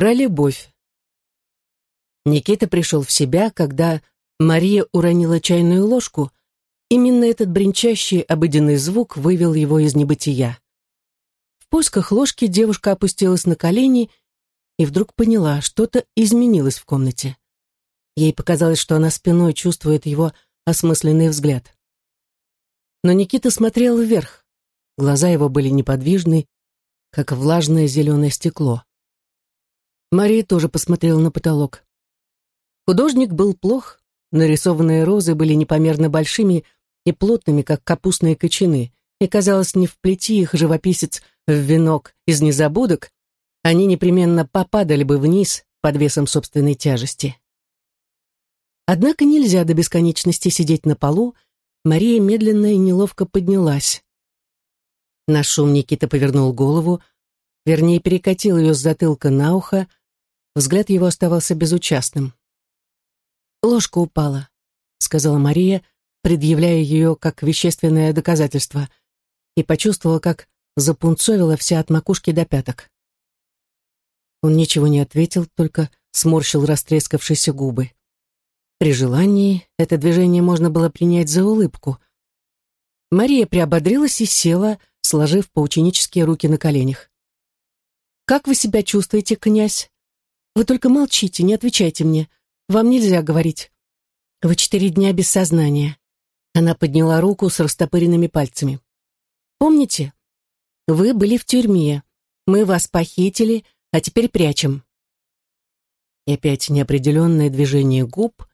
Про любовь. Никита пришел в себя, когда Мария уронила чайную ложку. Именно этот бренчащий обыденный звук вывел его из небытия. В поисках ложки девушка опустилась на колени и вдруг поняла, что-то изменилось в комнате. Ей показалось, что она спиной чувствует его осмысленный взгляд. Но Никита смотрел вверх. Глаза его были неподвижны, как влажное зеленое стекло. Мария тоже посмотрела на потолок. Художник был плох, нарисованные розы были непомерно большими и плотными, как капустные кочаны, и, казалось, не вплети их живописец в венок из незабудок, они непременно попадали бы вниз под весом собственной тяжести. Однако нельзя до бесконечности сидеть на полу, Мария медленно и неловко поднялась. На шум Никита повернул голову, вернее, перекатил ее с затылка на ухо, взгляд его оставался безучастным. «Ложка упала», — сказала Мария, предъявляя ее как вещественное доказательство, и почувствовала, как запунцовила вся от макушки до пяток. Он ничего не ответил, только сморщил растрескавшиеся губы. При желании это движение можно было принять за улыбку. Мария приободрилась и села, сложив поученические руки на коленях. «Как вы себя чувствуете, князь? Вы только молчите, не отвечайте мне. Вам нельзя говорить. Вы четыре дня без сознания. Она подняла руку с растопыренными пальцами. Помните? Вы были в тюрьме. Мы вас похитили, а теперь прячем. И опять неопределенное движение губ.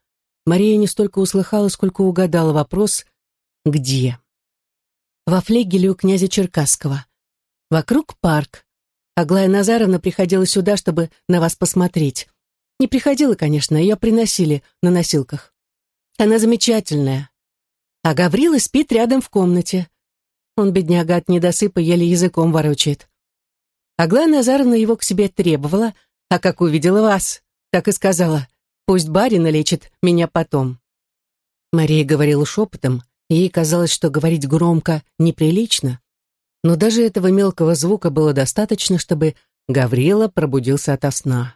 Мария не столько услыхала, сколько угадала вопрос «Где?». Во флегеле у князя Черкасского. Вокруг парк. Аглая Назаровна приходила сюда, чтобы на вас посмотреть. Не приходила, конечно, ее приносили на носилках. Она замечательная. А Гаврила спит рядом в комнате. Он, бедняга, от недосыпа еле языком ворочает. Аглая Назаровна его к себе требовала, а как увидела вас, так и сказала, пусть барина лечит меня потом. Мария говорила шепотом, ей казалось, что говорить громко неприлично, но даже этого мелкого звука было достаточно, чтобы Гаврила пробудился ото сна.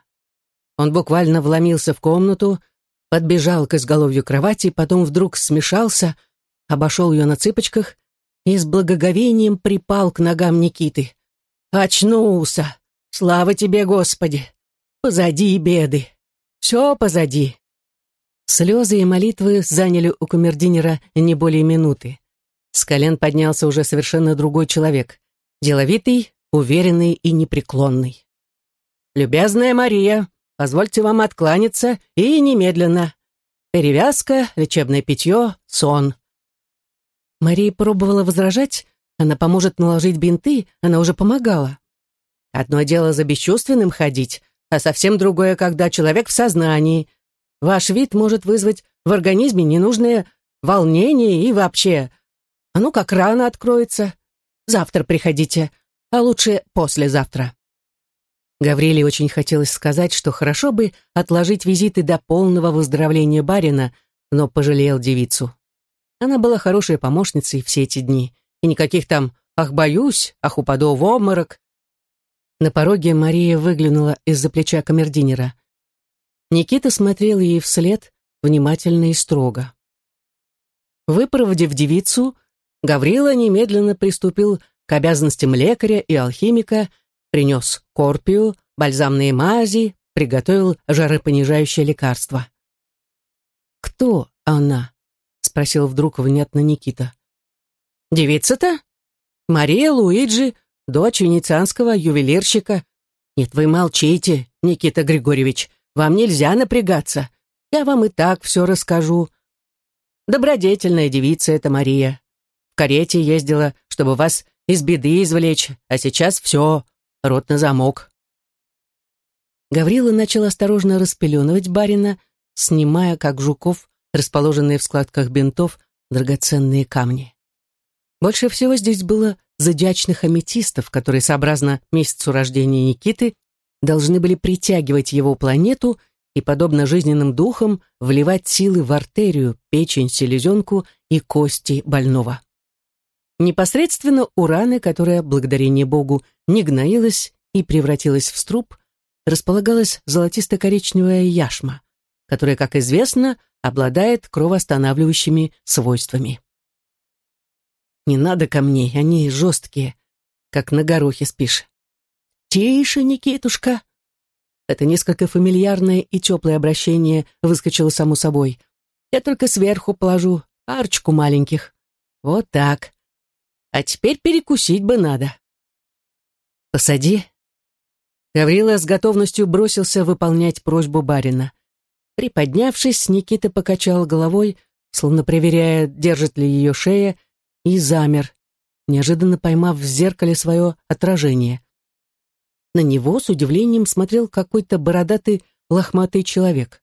Он буквально вломился в комнату, подбежал к изголовью кровати, потом вдруг смешался, обошел ее на цыпочках и с благоговением припал к ногам Никиты. «Очнулся! Слава тебе, Господи! Позади беды! Все позади!» Слезы и молитвы заняли у камердинера не более минуты. С колен поднялся уже совершенно другой человек. Деловитый, уверенный и непреклонный. «Любезная Мария, Позвольте вам откланяться и немедленно. Перевязка, лечебное питье, сон». Мария пробовала возражать, она поможет наложить бинты, она уже помогала. Одно дело за бесчувственным ходить, а совсем другое, когда человек в сознании. Ваш вид может вызвать в организме ненужное волнение и вообще. А ну как рано откроется. Завтра приходите, а лучше послезавтра. Гавриле очень хотелось сказать, что хорошо бы отложить визиты до полного выздоровления барина, но пожалел девицу. Она была хорошей помощницей все эти дни, и никаких там «ах, боюсь», «ах, упаду в обморок». На пороге Мария выглянула из-за плеча камердинера. Никита смотрел ей вслед внимательно и строго. Выпроводив девицу, Гаврила немедленно приступил к обязанностям лекаря и алхимика, принес корпию, бальзамные мази, приготовил жаропонижающее лекарство. «Кто она?» — спросил вдруг внятно Никита. «Девица-то? Мария Луиджи, дочь венецианского ювелирщика. Нет, вы молчите, Никита Григорьевич, вам нельзя напрягаться. Я вам и так все расскажу. Добродетельная девица эта Мария. Карете ездила, чтобы вас из беды извлечь, а сейчас все, Рот на замок. Гаврила начал осторожно распеленывать барина, снимая, как жуков, расположенные в складках бинтов, драгоценные камни. Больше всего здесь было зодиачных аметистов, которые, сообразно месяцу рождения Никиты, должны были притягивать его планету и, подобно жизненным духам, вливать силы в артерию, печень, селезенку и кости больного. Непосредственно ураны, которая, благодарение Богу, не гноилась и превратилась в струп, располагалась золотисто-коричневая яшма, которая, как известно, обладает кровоостанавливающими свойствами. Не надо камней, они жесткие, как на горохе спишь. «Тише, Никитушка!» Это несколько фамильярное и теплое обращение выскочило само собой. «Я только сверху положу арочку маленьких. Вот так. А теперь перекусить бы надо». «Посади». Гаврила с готовностью бросился выполнять просьбу барина. Приподнявшись, Никита покачал головой, словно проверяя, держит ли ее шея, и замер, неожиданно поймав в зеркале свое отражение. На него с удивлением смотрел какой-то бородатый лохматый человек.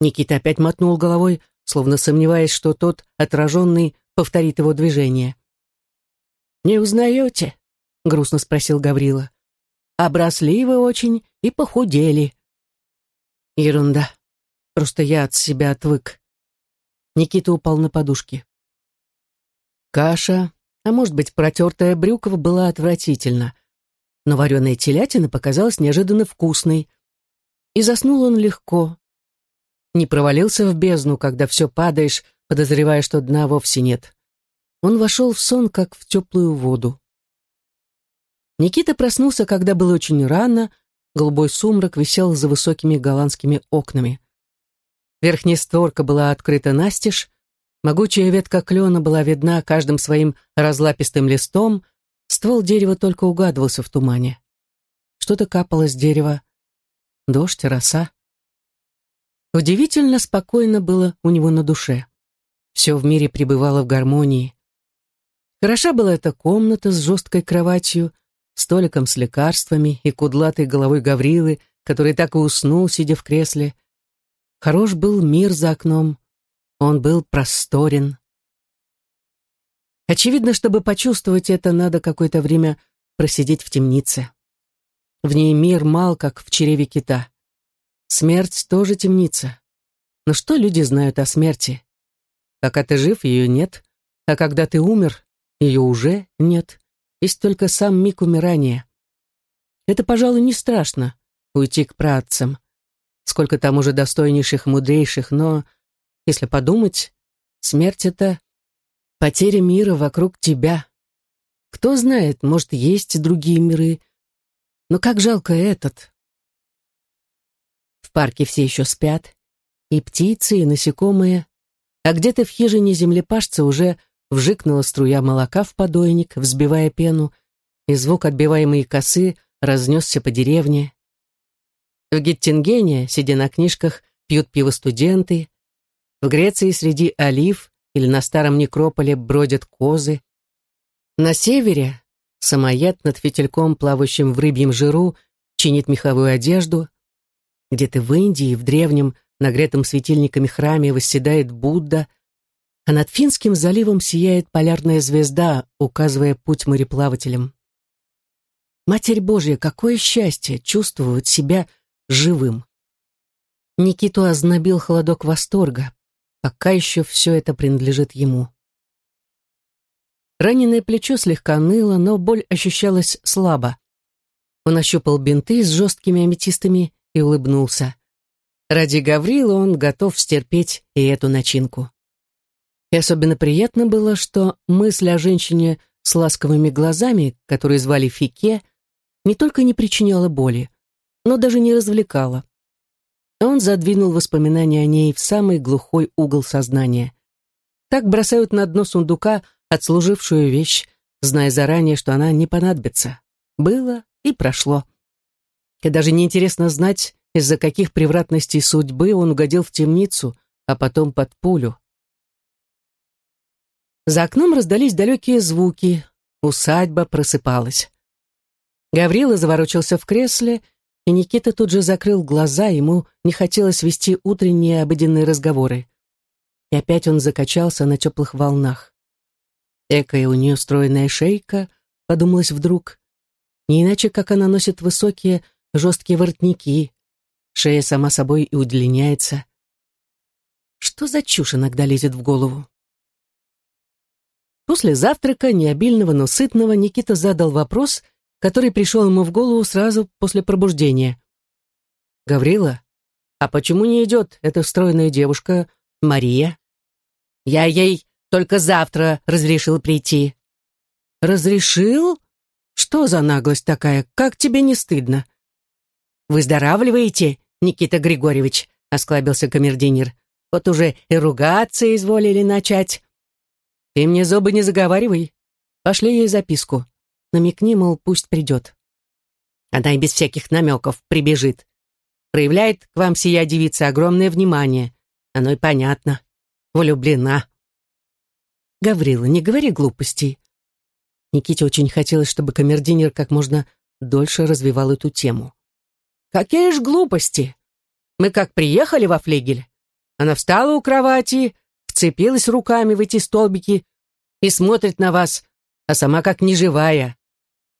Никита опять мотнул головой, словно сомневаясь, что тот, отраженный, повторит его движение. «Не узнаете?» — грустно спросил Гаврила. «Обросли вы очень и похудели». «Ерунда. Просто я от себя отвык». Никита упал на подушки. Каша, а может быть, протертая брюква была отвратительна, но вареная телятина показалась неожиданно вкусной. И заснул он легко. Не провалился в бездну, когда все падаешь, подозревая, что дна вовсе нет. Он вошел в сон, как в теплую воду. Никита проснулся, когда было очень рано, голубой сумрак висел за высокими голландскими окнами. Верхняя створка была открыта настежь, Могучая ветка клена была видна каждым своим разлапистым листом, ствол дерева только угадывался в тумане. Что-то капало с дерева. Дождь, роса. Удивительно спокойно было у него на душе. Все в мире пребывало в гармонии. Хороша была эта комната с жесткой кроватью, столиком с лекарствами и кудлатой головой Гаврилы, который так и уснул, сидя в кресле. Хорош был мир за окном, он был просторен. Очевидно, чтобы почувствовать это, надо какое-то время просидеть в темнице. В ней мир мал, как в чреве кита. Смерть тоже темница. Но что люди знают о смерти? Пока ты жив, ее нет, а когда ты умер, ее уже нет. Есть только сам миг умирания. Это, пожалуй, не страшно, уйти к працам. Сколько там уже достойнейших, мудрейших, но если подумать, смерть — это потеря мира вокруг тебя. Кто знает, может, есть другие миры, но как жалко этот. В парке все еще спят, и птицы, и насекомые, а где-то в хижине землепашца уже вжикнула струя молока в подойник, взбивая пену, и звук отбиваемой косы разнесся по деревне. В Геттингене, сидя на книжках, пьют пиво студенты, в Греции среди олив или на старом некрополе бродят козы. На севере самоед над фитильком, плавающим в рыбьем жиру, чинит меховую одежду. Где-то в Индии, в древнем, нагретом светильниками храме восседает Будда, а над Финским заливом сияет полярная звезда, указывая путь мореплавателям. Матерь Божья, какое счастье чувствовать себя живым! Никиту ознобил холодок восторга, Пока еще все это принадлежит ему. Раненое плечо слегка ныло, но боль ощущалась слабо. Он ощупал бинты с жесткими аметистами и улыбнулся. Ради Гаврила он готов стерпеть и эту начинку. И особенно приятно было, что мысль о женщине с ласковыми глазами, которую звали Фике, не только не причиняла боли, но даже не развлекала. Он задвинул воспоминания о ней в самый глухой угол сознания. Так бросают на дно сундука отслужившую вещь, зная заранее, что она не понадобится. Было и прошло. И даже неинтересно знать, из-за каких превратностей судьбы он угодил в темницу, а потом под пулю. За окном раздались далекие звуки, усадьба просыпалась. Гаврила заворочился в кресле и Никита тут же закрыл глаза, ему не хотелось вести утренние обыденные разговоры. И опять он закачался на теплых волнах. Экая у нее стройная шейка, подумалось вдруг. Не иначе, как она носит высокие, жесткие воротники. Шея сама собой и удлиняется. Что за чушь иногда лезет в голову? После завтрака, необильного, но сытного, Никита задал вопрос — который пришел ему в голову сразу после пробуждения. Гаврила, а почему не идет эта стройная девушка Мария? Я ей только завтра разрешил прийти. Разрешил? Что за наглость такая? Как тебе не стыдно? Выздоравливаете, Никита Григорьевич? Осклабился камердинер. Вот уже и ругаться изволили начать. Ты мне зубы не заговаривай. Пошли ей записку. Намекни, мол, пусть придет. Она и без всяких намеков прибежит. Проявляет к вам сия девица огромное внимание. Оно и понятно. Влюблена. Гаврила, не говори глупостей. Никите очень хотелось, чтобы камердинер как можно дольше развивал эту тему. «Какие ж глупости! Мы как приехали во флегель, она встала у кровати, вцепилась руками в эти столбики и смотрит на вас, а сама как неживая.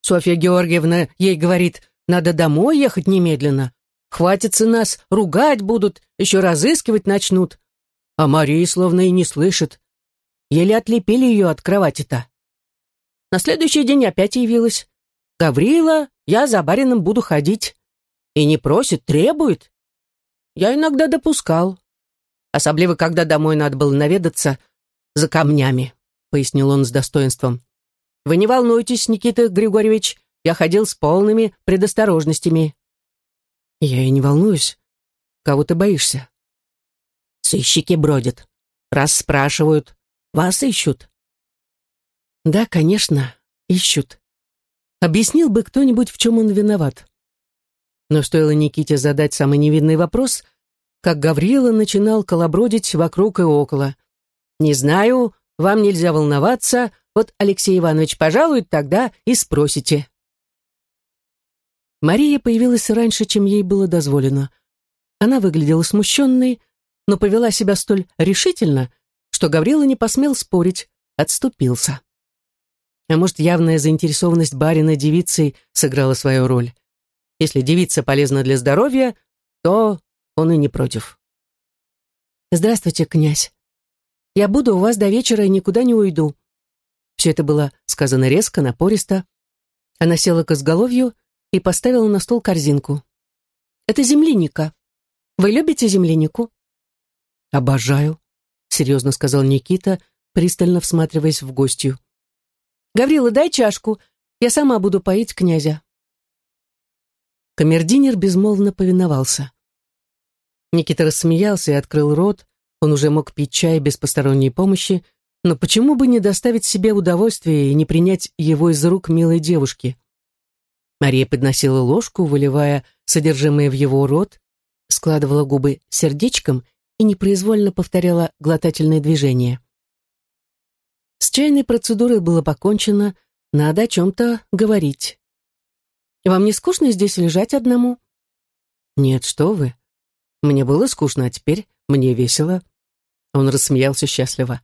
Софья Георгиевна ей говорит, надо домой ехать немедленно. Хватится нас, ругать будут, еще разыскивать начнут. А Мария словно и не слышит. Еле отлепили ее от кровати-то. На следующий день опять явилась. «Гаврила, я за барином буду ходить». И не просит, требует. Я иногда допускал. Особливо, когда домой надо было наведаться за камнями, пояснил он с достоинством. Вы не волнуйтесь, Никита Григорьевич, я ходил с полными предосторожностями. Я и не волнуюсь. Кого ты боишься? Сыщики бродят. Раз спрашивают, вас ищут. Да, конечно, ищут. Объяснил бы кто-нибудь, в чем он виноват. Но стоило Никите задать самый невинный вопрос, как Гаврила начинал колобродить вокруг и около. «Не знаю, вам нельзя волноваться, вот Алексей Иванович пожалует, тогда и спросите». Мария появилась раньше, чем ей было дозволено. Она выглядела смущенной, но повела себя столь решительно, что Гаврила не посмел спорить, отступился. А может, явная заинтересованность барина девицей сыграла свою роль. Если девица полезна для здоровья, то он и не против. «Здравствуйте, князь. Я буду у вас до вечера и никуда не уйду». Все это было сказано резко, напористо. Она села к изголовью и поставила на стол корзинку. «Это земляника. Вы любите землянику?» «Обожаю», — серьезно сказал Никита, пристально всматриваясь в гостью. «Гаврила, дай чашку, я сама буду поить князя». Камердинер безмолвно повиновался. Никита рассмеялся и открыл рот. Он уже мог пить чай без посторонней помощи, но почему бы не доставить себе удовольствие и не принять его из рук милой девушки? Мария подносила ложку, выливая содержимое в его рот, складывала губы сердечком и непроизвольно повторяла глотательные движения. С чайной процедурой было покончено, надо о чем-то говорить. «Вам не скучно здесь лежать одному?» «Нет, что вы. Мне было скучно, а теперь мне весело. Он рассмеялся счастливо.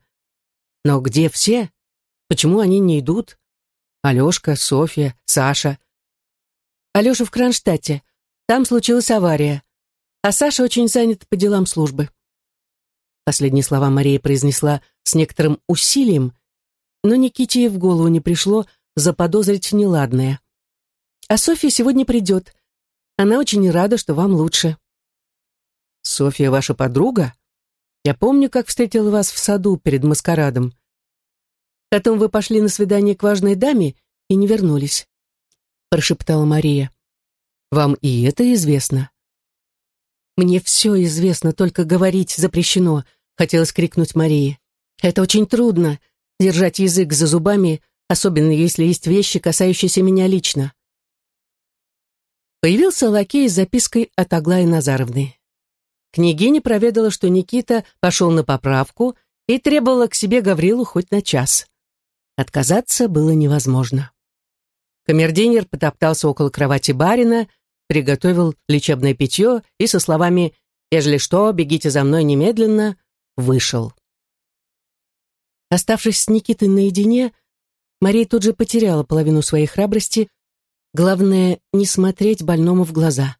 Но где все? Почему они не идут? Алешка, Софья, Саша. Алеша в Кронштадте. Там случилась авария. А Саша очень занят по делам службы. Последние слова Мария произнесла с некоторым усилием, но Никите в голову не пришло заподозрить неладное. А Софья сегодня придет. Она очень рада, что вам лучше. Софья ваша подруга? Я помню, как встретил вас в саду перед маскарадом. Потом вы пошли на свидание к важной даме и не вернулись, прошептала Мария. Вам и это известно? Мне все известно, только говорить запрещено, хотелось крикнуть Марии. Это очень трудно, держать язык за зубами, особенно если есть вещи, касающиеся меня лично. Появился лакей с запиской от Аглаи Назаровны. Княгиня проведала, что Никита пошел на поправку и требовала к себе Гаврилу хоть на час. Отказаться было невозможно. Камердинер потоптался около кровати барина, приготовил лечебное питье и со словами «Ежели что, бегите за мной немедленно», вышел. Оставшись с Никитой наедине, Мария тут же потеряла половину своей храбрости. Главное, не смотреть больному в глаза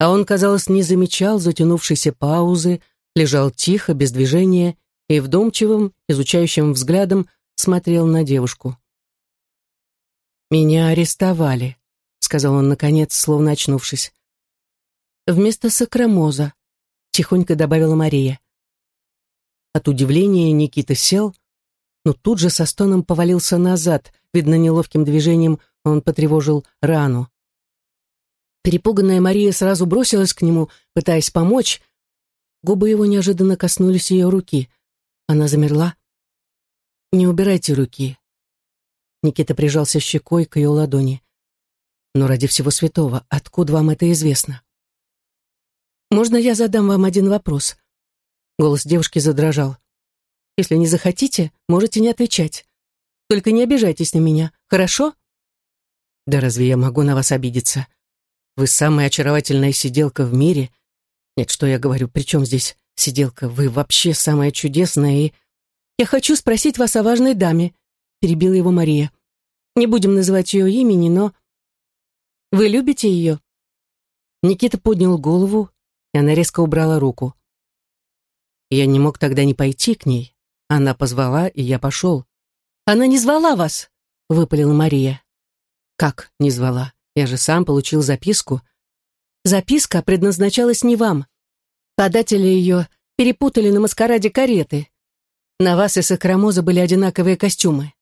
а он, казалось, не замечал затянувшейся паузы, лежал тихо, без движения и вдумчивым, изучающим взглядом смотрел на девушку. «Меня арестовали», — сказал он, наконец, словно очнувшись. вместо сакрамоза», — тихонько добавила Мария. От удивления Никита сел, но тут же со стоном повалился назад, видно, неловким движением он потревожил рану. Перепуганная Мария сразу бросилась к нему, пытаясь помочь. Губы его неожиданно коснулись ее руки. Она замерла. «Не убирайте руки». Никита прижался щекой к ее ладони. «Но ради всего святого, откуда вам это известно?» «Можно я задам вам один вопрос?» Голос девушки задрожал. «Если не захотите, можете не отвечать. Только не обижайтесь на меня, хорошо?» «Да разве я могу на вас обидеться? Вы самая очаровательная сиделка в мире. Нет, что я говорю, при чем здесь сиделка? Вы вообще самая чудесная и...» «Я хочу спросить вас о важной даме», — перебила его Мария. «Не будем называть ее имени, но...» «Вы любите ее?» Никита поднял голову, и она резко убрала руку. Я не мог тогда не пойти к ней. Она позвала, и я пошел. «Она не звала вас!» — выпалила Мария. «Как не звала? Я же сам получил записку». «Записка предназначалась не вам. Податели ее перепутали на маскараде кареты. На вас и Сакрамоза были одинаковые костюмы».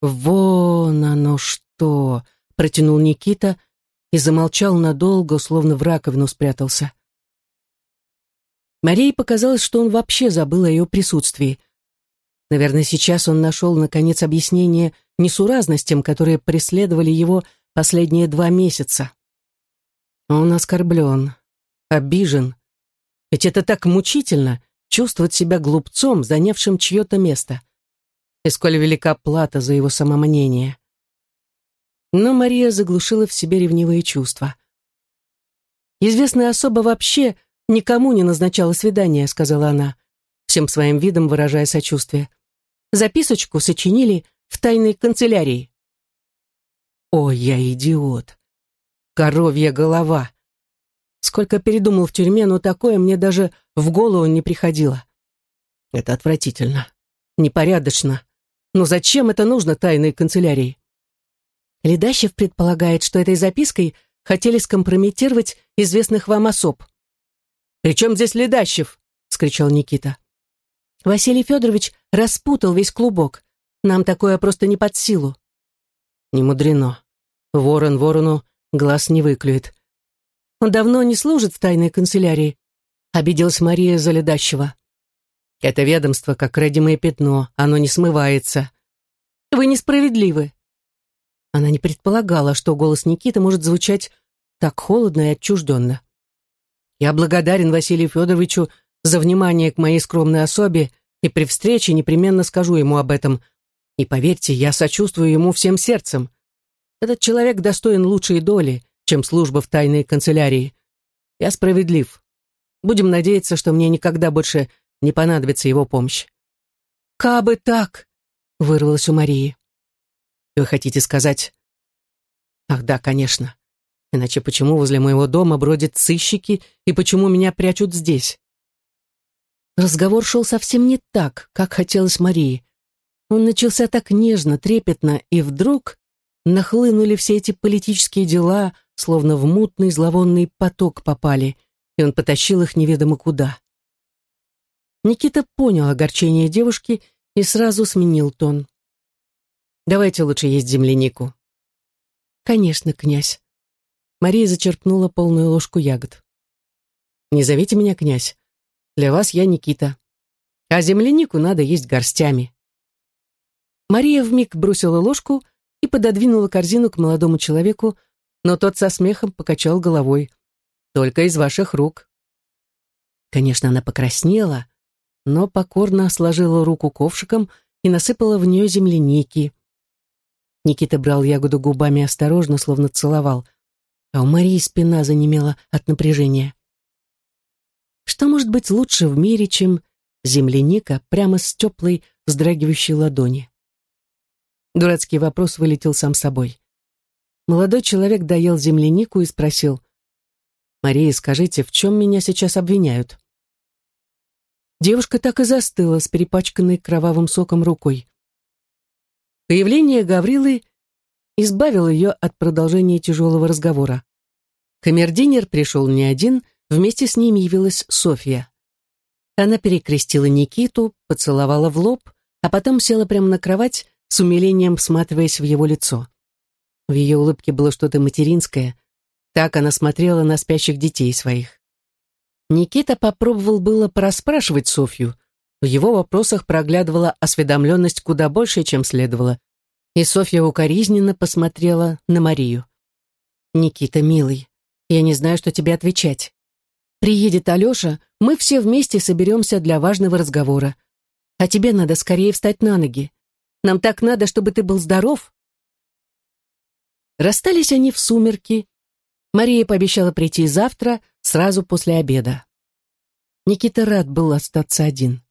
«Вон оно что!» — протянул Никита и замолчал надолго, словно в раковину спрятался. Марии показалось, что он вообще забыл о ее присутствии. Наверное, сейчас он нашел, наконец, объяснение несуразностям, которые преследовали его последние два месяца. Он оскорблен, обижен. Ведь это так мучительно — чувствовать себя глупцом, занявшим чье-то место. И сколь велика плата за его самомнение. Но Мария заглушила в себе ревнивые чувства. Известная особа вообще «Никому не назначала свидания», — сказала она, всем своим видом выражая сочувствие. «Записочку сочинили в тайной канцелярии». «О, я идиот! Коровья голова!» Сколько передумал в тюрьме, но такое мне даже в голову не приходило. Это отвратительно, непорядочно. Но зачем это нужно тайной канцелярии? Ледащев предполагает, что этой запиской хотели скомпрометировать известных вам особ. «При чем здесь Ледащев?» — скричал Никита. «Василий Федорович распутал весь клубок. Нам такое просто не под силу». «Не мудрено. Ворон ворону глаз не выклюет. Он давно не служит в тайной канцелярии», — обиделась Мария Заледащева. «Это ведомство, как родимое пятно, оно не смывается». «Вы несправедливы». Она не предполагала, что голос Никиты может звучать так холодно и отчужденно. Я благодарен Василию Федоровичу за внимание к моей скромной особе и при встрече непременно скажу ему об этом. И поверьте, я сочувствую ему всем сердцем. Этот человек достоин лучшей доли, чем служба в тайной канцелярии. Я справедлив. Будем надеяться, что мне никогда больше не понадобится его помощь. «Кабы так!» — вырвалось у Марии. «Вы хотите сказать?» «Ах да, конечно. Иначе почему возле моего дома бродят сыщики и почему меня прячут здесь? Разговор шел совсем не так, как хотелось Марии. Он начался так нежно, трепетно, и вдруг нахлынули все эти политические дела, словно в мутный зловонный поток попали, и он потащил их неведомо куда. Никита понял огорчение девушки и сразу сменил тон. «Давайте лучше есть землянику». «Конечно, князь. Мария зачерпнула полную ложку ягод. «Не зовите меня князь. Для вас я Никита. А землянику надо есть горстями». Мария вмиг бросила ложку и пододвинула корзину к молодому человеку, но тот со смехом покачал головой. «Только из ваших рук». Конечно, она покраснела, но покорно сложила руку ковшиком и насыпала в нее земляники. Никита брал ягоду губами осторожно, словно целовал а у Марии спина занемела от напряжения. Что может быть лучше в мире, чем земляника прямо с теплой, вздрагивающей ладони? Дурацкий вопрос вылетел сам собой. Молодой человек доел землянику и спросил, «Мария, скажите, в чем меня сейчас обвиняют?» Девушка так и застыла с перепачканной кровавым соком рукой. Появление Гаврилы избавил ее от продолжения тяжелого разговора. Камердинер пришел не один, вместе с ним явилась Софья. Она перекрестила Никиту, поцеловала в лоб, а потом села прямо на кровать, с умилением всматриваясь в его лицо. В ее улыбке было что-то материнское. Так она смотрела на спящих детей своих. Никита попробовал было порасспрашивать Софью. В его вопросах проглядывала осведомленность куда больше, чем следовало. И Софья укоризненно посмотрела на Марию. «Никита, милый, я не знаю, что тебе отвечать. Приедет Алеша, мы все вместе соберемся для важного разговора. А тебе надо скорее встать на ноги. Нам так надо, чтобы ты был здоров». Расстались они в сумерки. Мария пообещала прийти завтра, сразу после обеда. Никита рад был остаться один.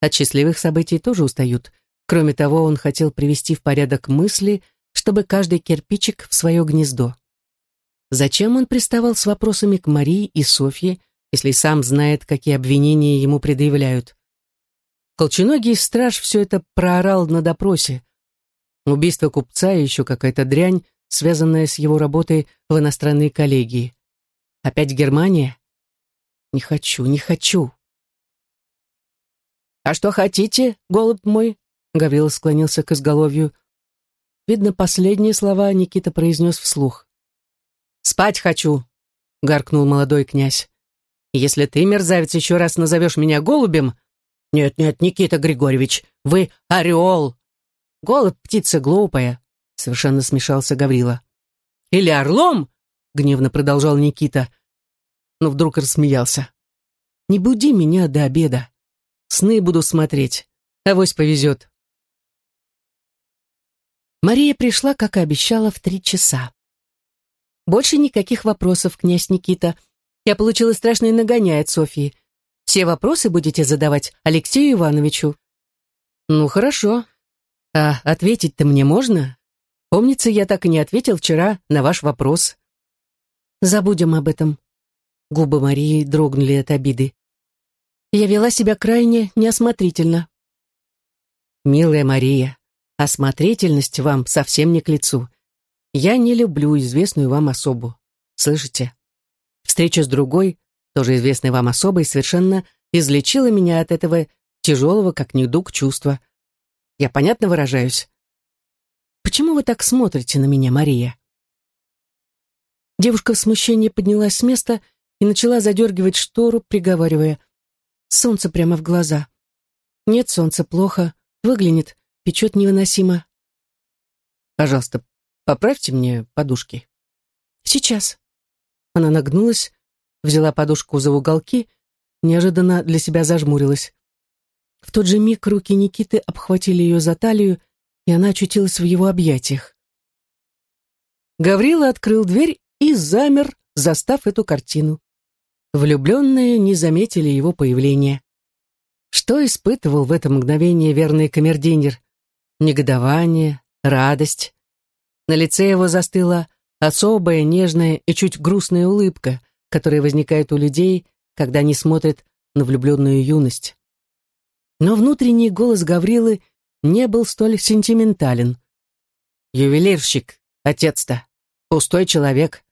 От счастливых событий тоже устают. Кроме того, он хотел привести в порядок мысли, чтобы каждый кирпичик в свое гнездо. Зачем он приставал с вопросами к Марии и Софье, если сам знает, какие обвинения ему предъявляют? Колченогий страж все это проорал на допросе. Убийство купца и еще какая-то дрянь, связанная с его работой в иностранной коллегии. Опять Германия? Не хочу, не хочу. «А что хотите, голубь мой?» Гаврил склонился к изголовью. Видно, последние слова Никита произнес вслух. «Спать хочу», — гаркнул молодой князь. «Если ты, мерзавец, еще раз назовешь меня голубем...» «Нет-нет, Никита Григорьевич, вы орел!» «Голубь — птица глупая», — совершенно смешался Гаврила. «Или орлом?» — гневно продолжал Никита. Но вдруг рассмеялся. «Не буди меня до обеда. Сны буду смотреть. Авось повезет». Мария пришла, как и обещала, в три часа. Больше никаких вопросов, князь Никита. Я получила страшный нагоняй от Софьи. Все вопросы будете задавать Алексею Ивановичу. Ну, хорошо. А ответить-то мне можно? Помнится, я так и не ответил вчера на ваш вопрос. Забудем об этом. Губы Марии дрогнули от обиды. Я вела себя крайне неосмотрительно. Милая Мария, осмотрительность вам совсем не к лицу. Я не люблю известную вам особу. Слышите? Встреча с другой, тоже известной вам особой, совершенно излечила меня от этого тяжелого, как недуг, чувства. Я понятно выражаюсь? Почему вы так смотрите на меня, Мария?» Девушка в смущении поднялась с места и начала задергивать штору, приговаривая. «Солнце прямо в глаза. Нет солнца, плохо. Выглянет, печет невыносимо. Пожалуйста, Поправьте мне подушки. Сейчас. Она нагнулась, взяла подушку за уголки, неожиданно для себя зажмурилась. В тот же миг руки Никиты обхватили ее за талию, и она очутилась в его объятиях. Гаврила открыл дверь и замер, застав эту картину. Влюбленные не заметили его появления. Что испытывал в это мгновение верный камердинер? Негодование, радость. На лице его застыла особая, нежная и чуть грустная улыбка, которая возникает у людей, когда они смотрят на влюбленную юность. Но внутренний голос Гаврилы не был столь сентиментален. «Ювелирщик, отец-то, пустой человек.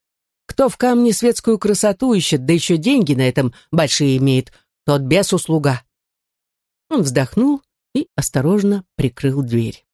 Кто в камне светскую красоту ищет, да еще деньги на этом большие имеет, тот без услуга». Он вздохнул и осторожно прикрыл дверь.